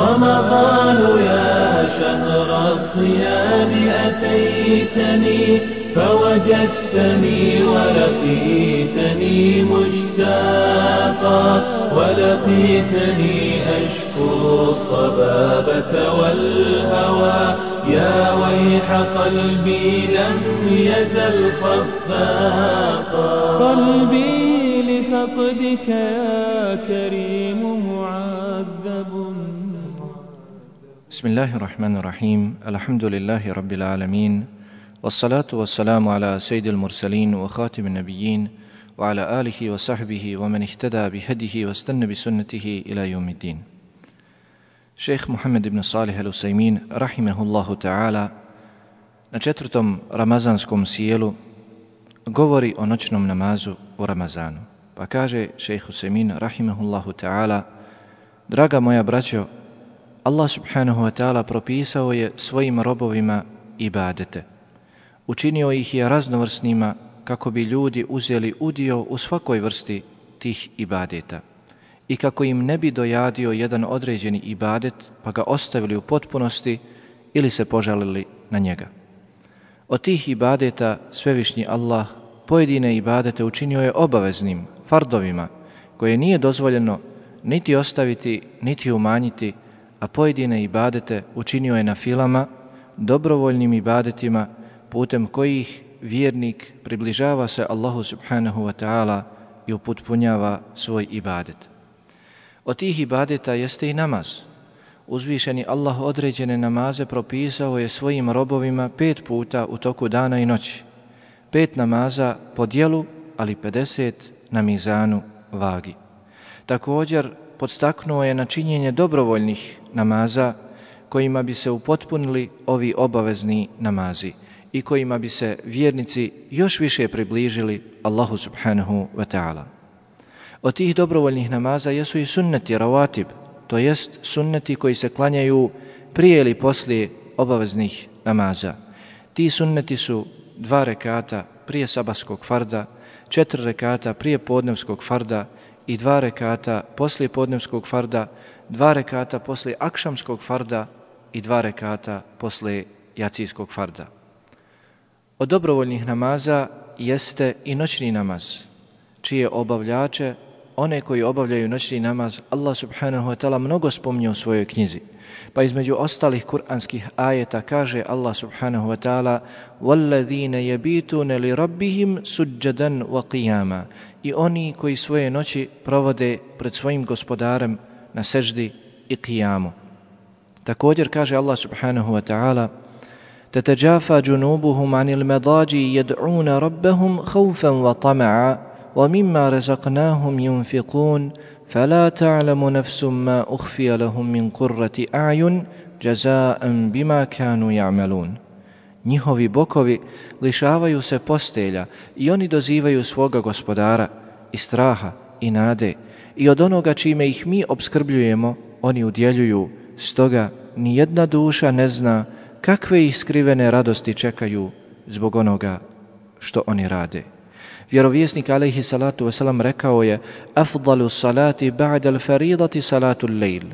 رمضان يا شهر الصيام أتيتني فوجدتني ولقيتني مشتاقا ولقيتني أشكو الصبابة والهوى. يا ويح قلبي لم يزل خفاقا. قلبي لفقدك يا كريم بسم الله الرحمن الرحيم الحمد لله رب العالمين والصلاة والسلام على سيد المرسلين وخاتم النبيين وعلى آله وصحبه ومن اهتدى بهديه واستنى بسنته إلى يوم الدين شيخ محمد بن صالح الأسيمين رحمه الله تعالى na četvrtom ramazanskom sjelu govori o noćnom namazu u Ramazanu. Pa kaže šejh Husemin, rahimahullahu ta'ala, draga moja braćo, Allah subhanahu wa ta'ala propisao je svojim robovima ibadete. Učinio ih je raznovrsnima kako bi ljudi uzeli udio u svakoj vrsti tih ibadeta i kako im ne bi dojadio jedan određeni ibadet pa ga ostavili u potpunosti ili se požalili na njega. Od tih ibadeta svevišnji Allah pojedine ibadete učinio je obaveznim, fardovima, koje nije dozvoljeno niti ostaviti, niti umanjiti, a pojedine ibadete učinio je na filama, dobrovoljnim ibadetima, putem kojih vjernik približava se Allahu subhanahu wa ta'ala i uputpunjava svoj ibadet. Od tih ibadeta jeste i namaz. Uzvišeni Allah određene namaze propisao je svojim robovima pet puta u toku dana i noći. Pet namaza po dijelu, ali 50 na mizanu vagi. Također, podstaknuo je na činjenje dobrovoljnih namaza kojima bi se upotpunili ovi obavezni namazi i kojima bi se vjernici još više približili Allahu subhanahu wa ta'ala. Od tih dobrovoljnih namaza jesu i sunneti rawatib, to jest sunneti koji se klanjaju prije ili poslije obaveznih namaza. Ti sunneti su dva rekata prije sabaskog farda, četiri rekata prije podnevskog farda i dva rekata poslije podnevskog farda, dva rekata poslije akšamskog farda i dva rekata poslije jacijskog farda. Od dobrovoljnih namaza jeste i noćni namaz, čije obavljače, one koji obavljaju noćni namaz, Allah subhanahu wa ta'ala mnogo spomnio u svojoj knjizi. Pa između ostalih kuranskih ajeta kaže Allah subhanahu wa ta'ala وَالَّذِينَ يَبِيتُونَ لِرَبِّهِمْ سُجَّدًا وَقِيَامًا I oni koji svoje noći provode pred svojim gospodarem na seždi i qiyamu. Također kaže Allah subhanahu wa ta'ala تتجافى جنوبهم عن المضاجي يدعون ربهم خوفا وطمعا ومما رزقناهم ينفقون فلا تعلم نفس ما أخفي لهم من قرة أعين جزاء بما كانوا يعملون Njihovi bokovi lišavaju se postelja i oni dozivaju svoga gospodara i straha i nade i od onoga čime ih mi obskrbljujemo oni udjeljuju stoga ni jedna duša ne zna kakve ih skrivene radosti čekaju zbog onoga što oni rade. Vjerovjesnik alaihi salatu wasalam rekao je Afdalu salati ba'dal al-faridati salatu lejl.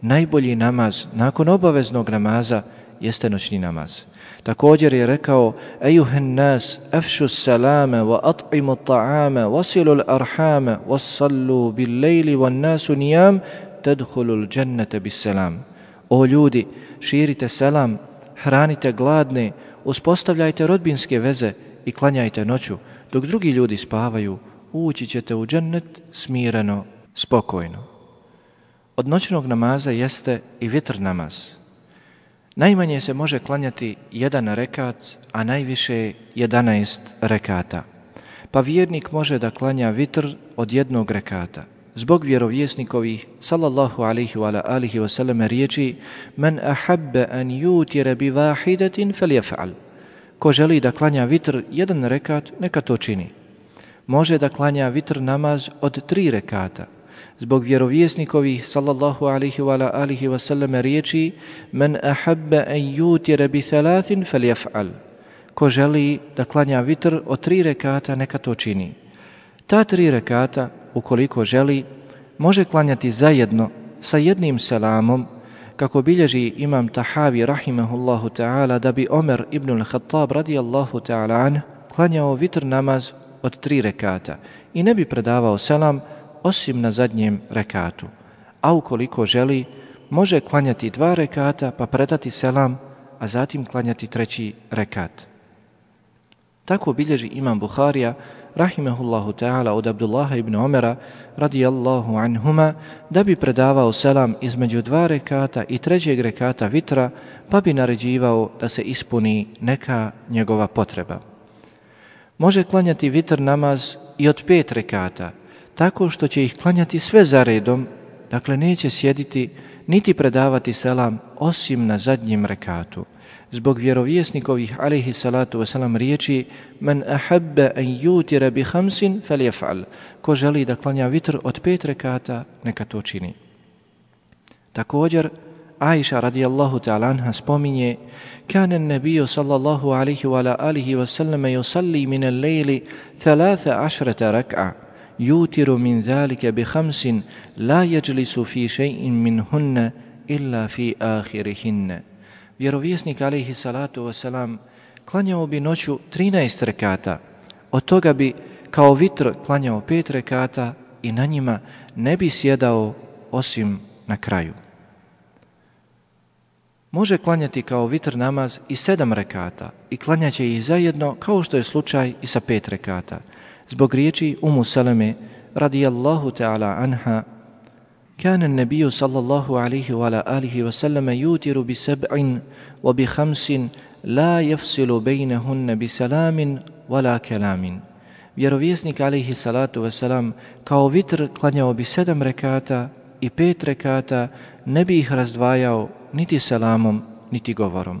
Najbolji namaz nakon obaveznog namaza jeste noćni namaz. Također je rekao Ejuhen nas, afšu salame, wa at'imu ta'ame, wasilu l'arhame, wasallu bil lejli, wa nasu nijam, tedhulul džennete bis selam. O ljudi, širite selam, hranite gladne, uspostavljajte rodbinske veze i klanjajte noću, dok drugi ljudi spavaju, ući ćete u džennet smireno, spokojno. Od noćnog namaza jeste i vitr namaz. Najmanje se može klanjati jedan rekat, a najviše 11 rekata. Pa vjernik može da klanja vitr od jednog rekata. Zbog vjerovjesnikovih sallallahu alihi wa alihi wasallam, riječi men ahabbe an jutire bi vahidatin fel jefa'al ko želi da klanja vitr jedan rekat neka to čini. Može da klanja vitr namaz od tri rekata zbog vjerovjesnikovih sallallahu alaihi wa alihi wa sallam riječi men ahabba an jutire bi thalathin fel jef'al ko želi da klanja vitr od tri rekata neka to čini. Ta tri rekata ukoliko želi, može klanjati zajedno sa jednim selamom kako bilježi imam Tahavi rahimahullahu ta'ala da bi Omer ibn al-Khattab radijallahu ta'ala an klanjao vitr namaz od tri rekata i ne bi predavao selam osim na zadnjem rekatu. A ukoliko želi, može klanjati dva rekata pa predati selam, a zatim klanjati treći rekat. Tako bilježi imam Buharija rahimehullahu ta'ala od Abdullaha ibn Omera radijallahu anhuma da bi predavao selam između dva rekata i trećeg rekata vitra pa bi naređivao da se ispuni neka njegova potreba. Može klanjati vitr namaz i od pet rekata tako što će ih klanjati sve za redom, dakle neće sjediti niti predavati selam osim na zadnjem rekatu. Zbog vjerovjesnikovih alaihi salatu wasalam riječi men ahabba an yutira bi khamsin falyaf'al. Ko želi da klanja vitr od pet rekata neka to čini. Također Aisha radijallahu ta'ala anha spominje kana an-nabiy sallallahu alaihi wa ala alihi wa sallam yusalli min al-layli 13 rak'a yutiru min zalika bi khamsin la yajlisu fi shay'in minhunna illa fi akhirihinna vjerovjesnik alaihi salatu wasalam klanjao bi noću 13 rekata. Od toga bi kao vitr klanjao 5 rekata i na njima ne bi sjedao osim na kraju. Može klanjati kao vitr namaz i sedam rekata i klanjaće ih zajedno kao što je slučaj i sa pet rekata. Zbog riječi Umu Saleme radijallahu ta'ala anha كان النبي صلى الله عليه وعلى آله وسلم يوتر بسبع وبخمس لا يفصل بينهن بسلام ولا كلام Vjerovjesnik alaihi salatu wasalam kao vitr klanjao bi sedam rekata i pet rekata, ne bi ih razdvajao niti selamom, niti govorom.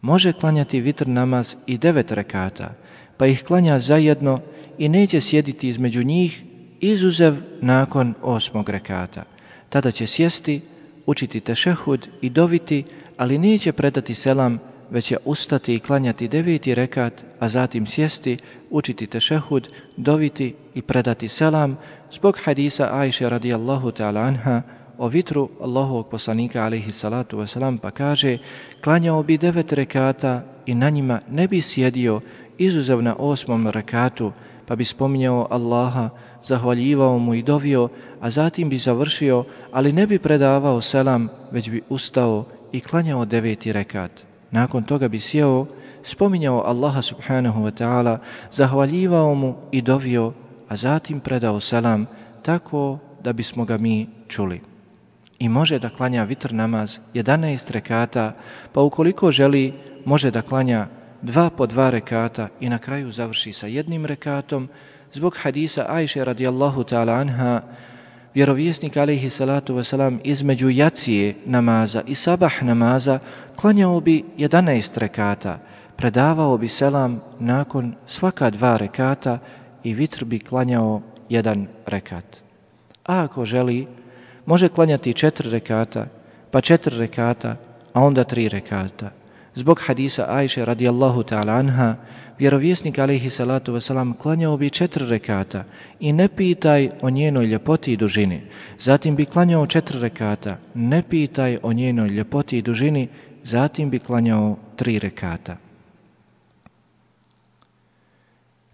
Može klanjati vitr namaz i devet rekata, pa ih klanja zajedno i neće sjediti između njih izuzev nakon osmog rekata. Tada će sjesti, učiti tešehud i doviti, ali neće predati selam, već će ustati i klanjati deveti rekat, a zatim sjesti, učiti tešehud, doviti i predati selam, zbog hadisa Ajše radijallahu ta'ala anha, o vitru Allahovog poslanika alaihi salatu wasalam pa kaže klanjao bi devet rekata i na njima ne bi sjedio izuzev na osmom rekatu pa bi spominjao Allaha zahvaljivao mu i dovio, a zatim bi završio, ali ne bi predavao selam, već bi ustao i klanjao deveti rekat. Nakon toga bi sjeo, spominjao Allaha subhanahu wa ta'ala, zahvaljivao mu i dovio, a zatim predao selam tako da bismo ga mi čuli. I može da klanja vitr namaz 11 rekata, pa ukoliko želi, može da klanja dva po dva rekata i na kraju završi sa jednim rekatom, zbog hadisa Ajše radijallahu ta'ala anha, vjerovjesnik alaihi salatu wasalam između jacije namaza i sabah namaza klanjao bi 11 rekata, predavao bi selam nakon svaka dva rekata i vitr bi klanjao jedan rekat. A ako želi, može klanjati četiri rekata, pa četiri rekata, a onda tri rekata. Zbog hadisa Ajše radijallahu ta'ala anha, vjerovjesnik alaihi salatu wasalam klanjao bi četiri rekata i ne pitaj o njenoj ljepoti i dužini. Zatim bi klanjao četiri rekata, ne pitaj o njenoj ljepoti i dužini, zatim bi klanjao tri rekata.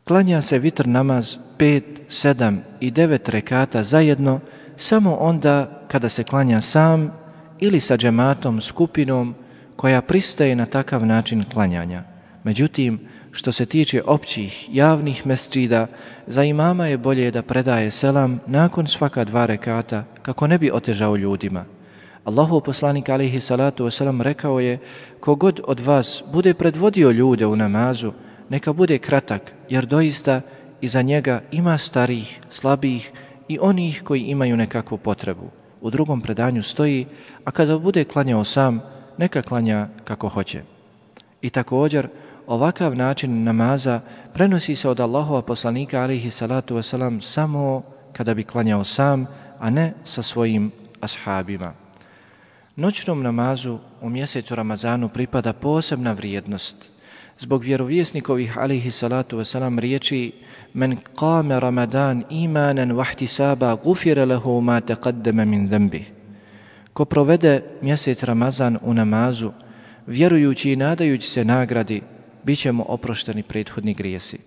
Klanja se vitr namaz pet, sedam i devet rekata zajedno samo onda kada se klanja sam ili sa džematom, skupinom koja pristaje na takav način klanjanja. Međutim, što se tiče općih, javnih mesčida, za imama je bolje da predaje selam nakon svaka dva rekata, kako ne bi otežao ljudima. Allahu poslanik alihi salatu wasalam rekao je, kogod od vas bude predvodio ljude u namazu, neka bude kratak, jer doista iza njega ima starih, slabih i onih koji imaju nekakvu potrebu. U drugom predanju stoji, a kada bude klanjao sam, neka klanja kako hoće. I također, ovakav način namaza prenosi se od Allahova poslanika alihi salatu wasalam samo kada bi klanjao sam, a ne sa svojim ashabima. Noćnom namazu u mjesecu Ramazanu pripada posebna vrijednost. Zbog vjerovjesnikovih alihi salatu wasalam riječi Men kame Ramadan imanan vahtisaba gufire lehu ma teqaddeme min dembih Ko provede mjesec Ramazan u namazu, vjerujući i nadajući se nagradi, bit ćemo oprošteni prethodni grijesi.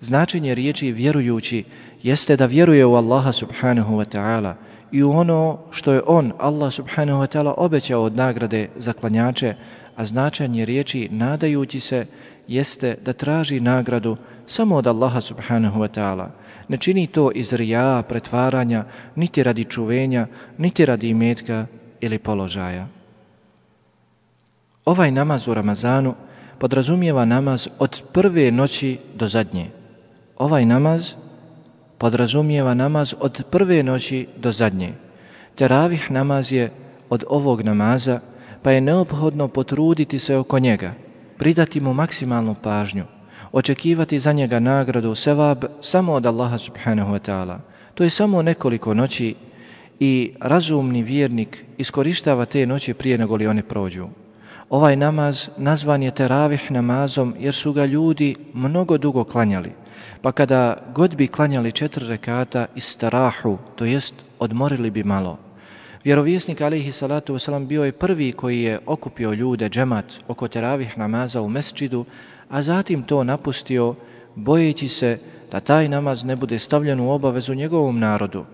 Značenje riječi vjerujući jeste da vjeruje u Allaha subhanahu wa ta'ala i u ono što je On, Allah subhanahu wa ta'ala, obećao od nagrade za klanjače, a značenje riječi nadajući se jeste da traži nagradu samo od Allaha subhanahu wa ta'ala. Ne čini to iz rija, pretvaranja, niti radi čuvenja, niti radi imetka ili položaja. Ovaj namaz u Ramazanu podrazumijeva namaz od prve noći do zadnje. Ovaj namaz podrazumijeva namaz od prve noći do zadnje. Teravih namaz je od ovog namaza, pa je neophodno potruditi se oko njega, pridati mu maksimalnu pažnju, očekivati za njega nagradu sevab samo od Allaha subhanahu wa ta'ala. To je samo nekoliko noći i razumni vjernik iskorištava te noći prije nego li one prođu. Ovaj namaz nazvan je teravih namazom jer su ga ljudi mnogo dugo klanjali. Pa kada god bi klanjali četiri rekata iz starahu, to jest odmorili bi malo. Vjerovjesnik alihi salatu wasalam bio je prvi koji je okupio ljude džemat oko teravih namaza u mesčidu, a zatim to napustio bojeći se da taj namaz ne bude stavljen u obavezu njegovom narodu.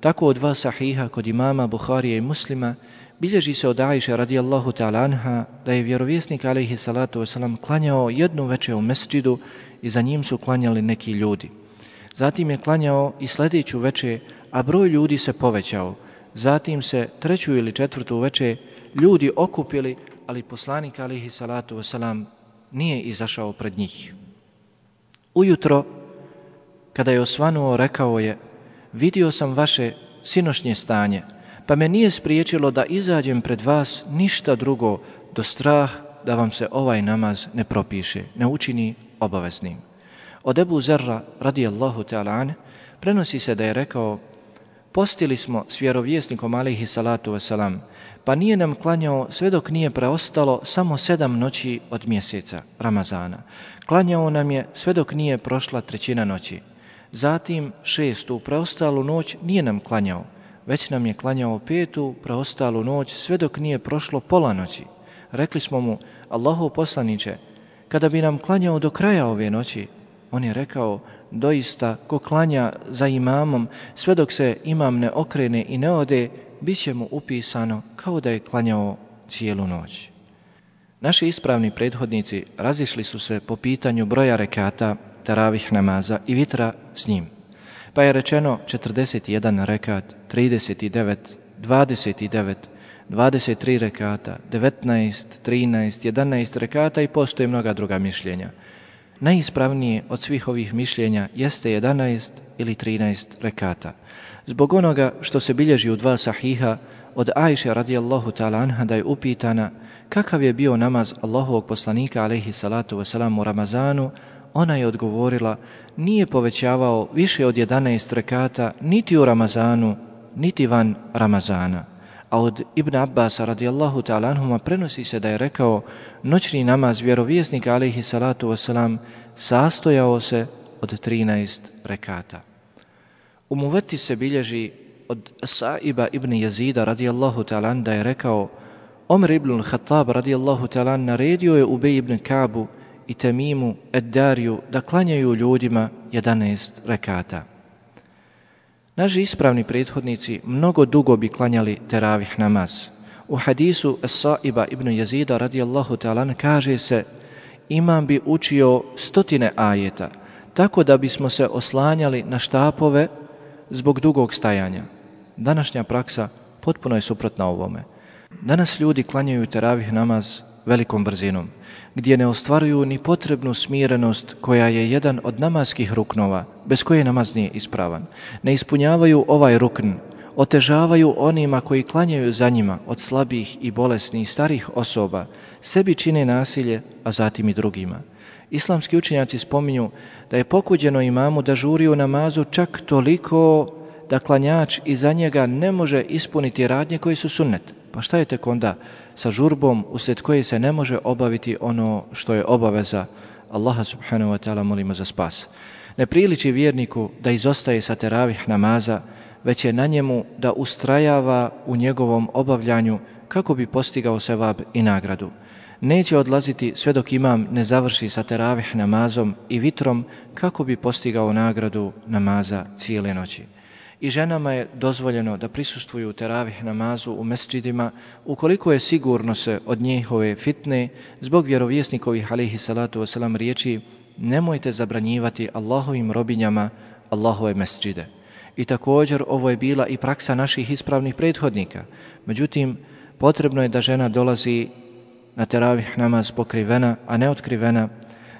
Tako od dva sahiha kod imama Buharije i muslima bilježi se od Ajše radijallahu ta'ala anha da je vjerovjesnik alaihi salatu wasalam klanjao jednu večer u mesđidu i za njim su klanjali neki ljudi. Zatim je klanjao i sljedeću večer, a broj ljudi se povećao. Zatim se treću ili četvrtu večer ljudi okupili, ali poslanik alaihi salatu wasalam nije izašao pred njih. Ujutro, kada je osvanuo, rekao je, vidio sam vaše sinošnje stanje, pa me nije spriječilo da izađem pred vas ništa drugo do strah da vam se ovaj namaz ne propiše, ne učini obaveznim. Od Ebu Zerra, radijallahu ta'ala an, prenosi se da je rekao, postili smo s vjerovjesnikom alaihi salatu wasalam, pa nije nam klanjao sve dok nije preostalo samo sedam noći od mjeseca, Ramazana. Klanjao nam je sve dok nije prošla trećina noći. Zatim šestu preostalu noć nije nam klanjao, već nam je klanjao petu preostalu noć sve dok nije prošlo pola noći. Rekli smo mu, Allahu poslaniće, kada bi nam klanjao do kraja ove noći, on je rekao, doista, ko klanja za imamom, sve dok se imam ne okrene i ne ode, bit će mu upisano kao da je klanjao cijelu noć. Naši ispravni prethodnici razišli su se po pitanju broja rekata, taravih namaza i vitra s njim. Pa je rečeno 41 rekat, 39, 29, 23 rekata, 19, 13, 11 rekata i postoje mnoga druga mišljenja. Najispravnije od svih ovih mišljenja jeste 11 ili 13 rekata. Zbog onoga što se bilježi u dva sahiha od Ajše radijallahu ta'ala anha da je upitana kakav je bio namaz Allahovog poslanika alaihi salatu wasalam u Ramazanu, ona je odgovorila nije povećavao više od 11 rekata niti u Ramazanu, niti van Ramazana. A od Ibn Abbas radijallahu ta'ala prenosi se da je rekao noćni namaz vjerovjesnika alaihi salatu wasalam sastojao se od 13 rekata. U muveti se bilježi od Saiba ibn Jazida radijallahu ta'ala da je rekao Omer ibn Khattab radijallahu ta'ala naredio je Ubej ibn Kabu i Temimu Eddariju da klanjaju ljudima 11 rekata. Naši ispravni prethodnici mnogo dugo bi klanjali teravih namaz. U hadisu Saiba ibn Jazida radijallahu ta'ala kaže se imam bi učio stotine ajeta tako da bismo se oslanjali na štapove zbog dugog stajanja. Današnja praksa potpuno je suprotna ovome. Danas ljudi klanjaju teravih namaz velikom brzinom, gdje ne ostvaruju ni potrebnu smirenost koja je jedan od namaskih ruknova, bez koje namaz nije ispravan. Ne ispunjavaju ovaj rukn, otežavaju onima koji klanjaju za njima od slabih i bolesnih starih osoba, sebi čine nasilje, a zatim i drugima. Islamski učenjaci spominju da je pokuđeno imamu da žuri u namazu čak toliko da klanjač iza njega ne može ispuniti radnje koji su sunnet. Pa šta je tek onda sa žurbom usled koje se ne može obaviti ono što je obaveza Allaha subhanahu wa ta'ala molimo za spas. Ne priliči vjerniku da izostaje sa teravih namaza već je na njemu da ustrajava u njegovom obavljanju kako bi postigao sevab i nagradu. Neće odlaziti sve dok imam ne završi sa teravih namazom i vitrom kako bi postigao nagradu namaza cijele noći. I ženama je dozvoljeno da prisustuju teravih namazu u mesčidima ukoliko je sigurno se od njihove fitne zbog vjerovjesnikovih alihi salatu wasalam riječi nemojte zabranjivati Allahovim robinjama Allahove mesčide. I također ovo je bila i praksa naših ispravnih prethodnika. Međutim, potrebno je da žena dolazi na teravih namaz pokrivena, a ne otkrivena,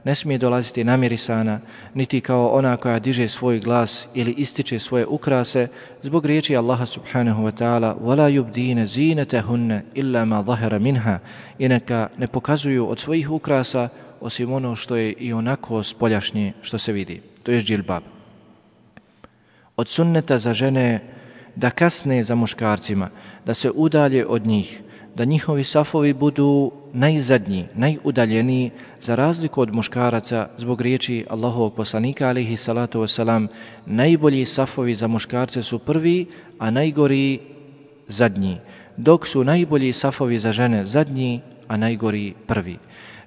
ne smije dolaziti namirisana, niti kao ona koja diže svoj glas ili ističe svoje ukrase, zbog riječi Allaha subhanahu wa ta'ala وَلَا يُبْدِينَ زِينَتَهُنَّ إِلَّا مَا ظَهَرَ مِنْهَا I neka ne pokazuju od svojih ukrasa osim ono što je i onako spoljašnje što se vidi. To je džilbab. Od sunneta za žene da kasne za muškarcima, da se udalje od njih, da njihovi safovi budu najzadnji, najudaljeniji za razliku od muškaraca zbog riječi Allahovog poslanika alihi salatu wasalam najbolji safovi za muškarce su prvi, a najgori zadnji, dok su najbolji safovi za žene zadnji, a najgori prvi.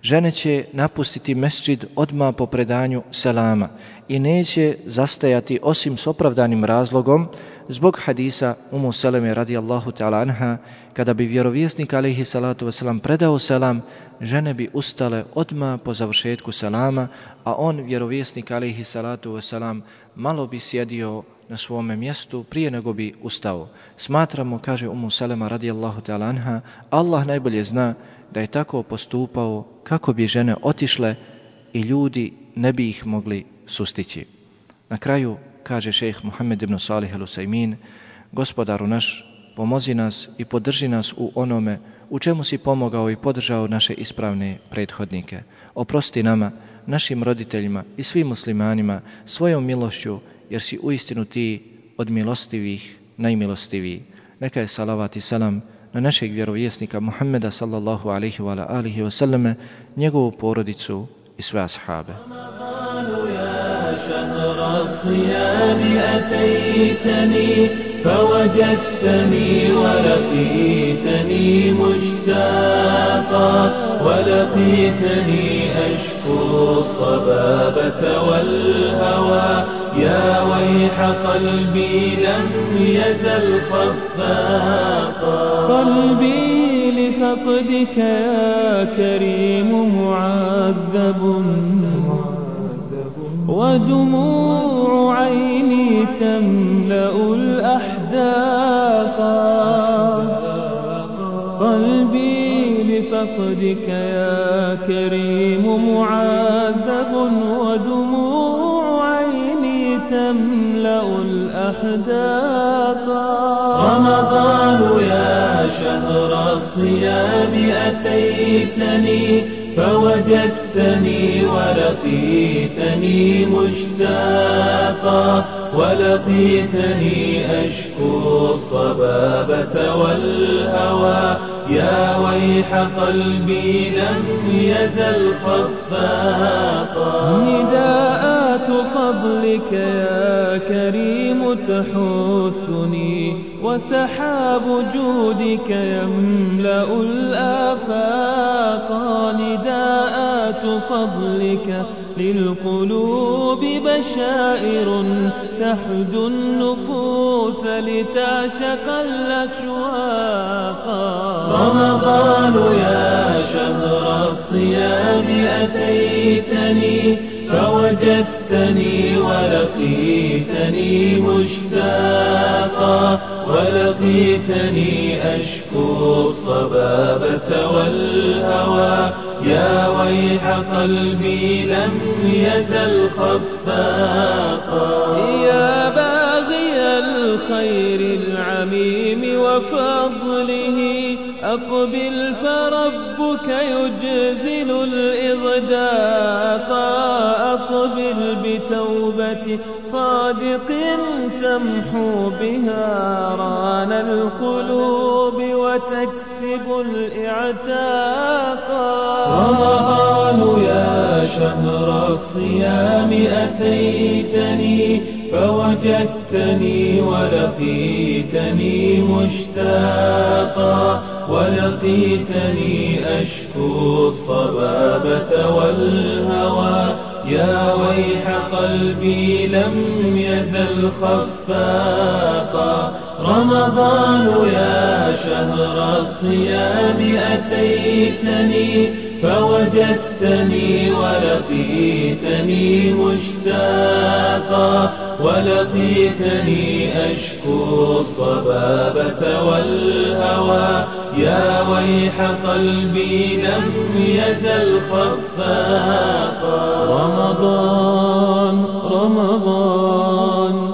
Žene će napustiti mesčid odma po predanju selama i neće zastajati osim s opravdanim razlogom zbog hadisa Umu Seleme radijallahu ta'ala anha, kada bi vjerovjesnik alaihi salatu wasalam predao selam, žene bi ustale odma po završetku selama, a on, vjerovjesnik alaihi salatu wasalam, malo bi sjedio na svome mjestu prije nego bi ustao. Smatramo, kaže Umu Selema radijallahu ta'ala anha, Allah najbolje zna da je tako postupao kako bi žene otišle i ljudi ne bi ih mogli sustići. Na kraju kaže šejh Muhammed ibn Salih al-Usaymin, gospodaru naš, pomozi nas i podrži nas u onome u čemu si pomogao i podržao naše ispravne prethodnike. Oprosti nama, našim roditeljima i svim muslimanima svojom milošću, jer si uistinu ti od milostivih najmilostiviji. Neka je salavat i salam na našeg vjerovjesnika Muhammeda sallallahu alaihi wa alihi wa sallame, njegovu porodicu i sve ashabe. الصيام أتيتني فوجدتني ولقيتني مشتاقا ولقيتني أشكو الصبابة والهوى. يا ويح قلبي لم يزل خفاقا. قلبي لفقدك يا كريم معذب. ودموع عيني تملأ الأحداق قلبي لفقدك يا كريم معذب ودموع عيني تملأ الأحداق رمضان يا شهر الصيام أتيتني فوجدتني ولقيتني مشتاقا ولقيتني أشكو الصبابة والهوى. يا ويح قلبي لم يزل خفاقا. نداءات فضلك يا كريم تحثني وسحاب جودك يملأ الآفاق نداءات فضلك للقلوب بشائر تحدو النفوس لتعشق الأشواق. رمضان يا شهر الصيام أتيتني فوجدتني ولقيتني مشتاقا. ولقيتني أشكو الصبابة والهوى. يا ويح قلبي لم يزل خفاقا. يا باغي الخير العميم وفضله أقبل فربك يجزل الإغداق. أقبل بتوبة صادق تمحو بها ران القلوب وتكسب الإعتاق. رمضان يا شهر الصيام أتيتني فوجدتني ولقيتني مشتاقا ولقيتني أشكو الصبابة والهوى يا ويح قلبي لم يزل خفاقا. رمضان يا شهر الصيام أتيتني فوجدتني ولقيتني مشتاقا ولقيتني أشكو الصبابة والهوى. يا ويح قلبي لم يزل خفاقا. رمضان رمضان.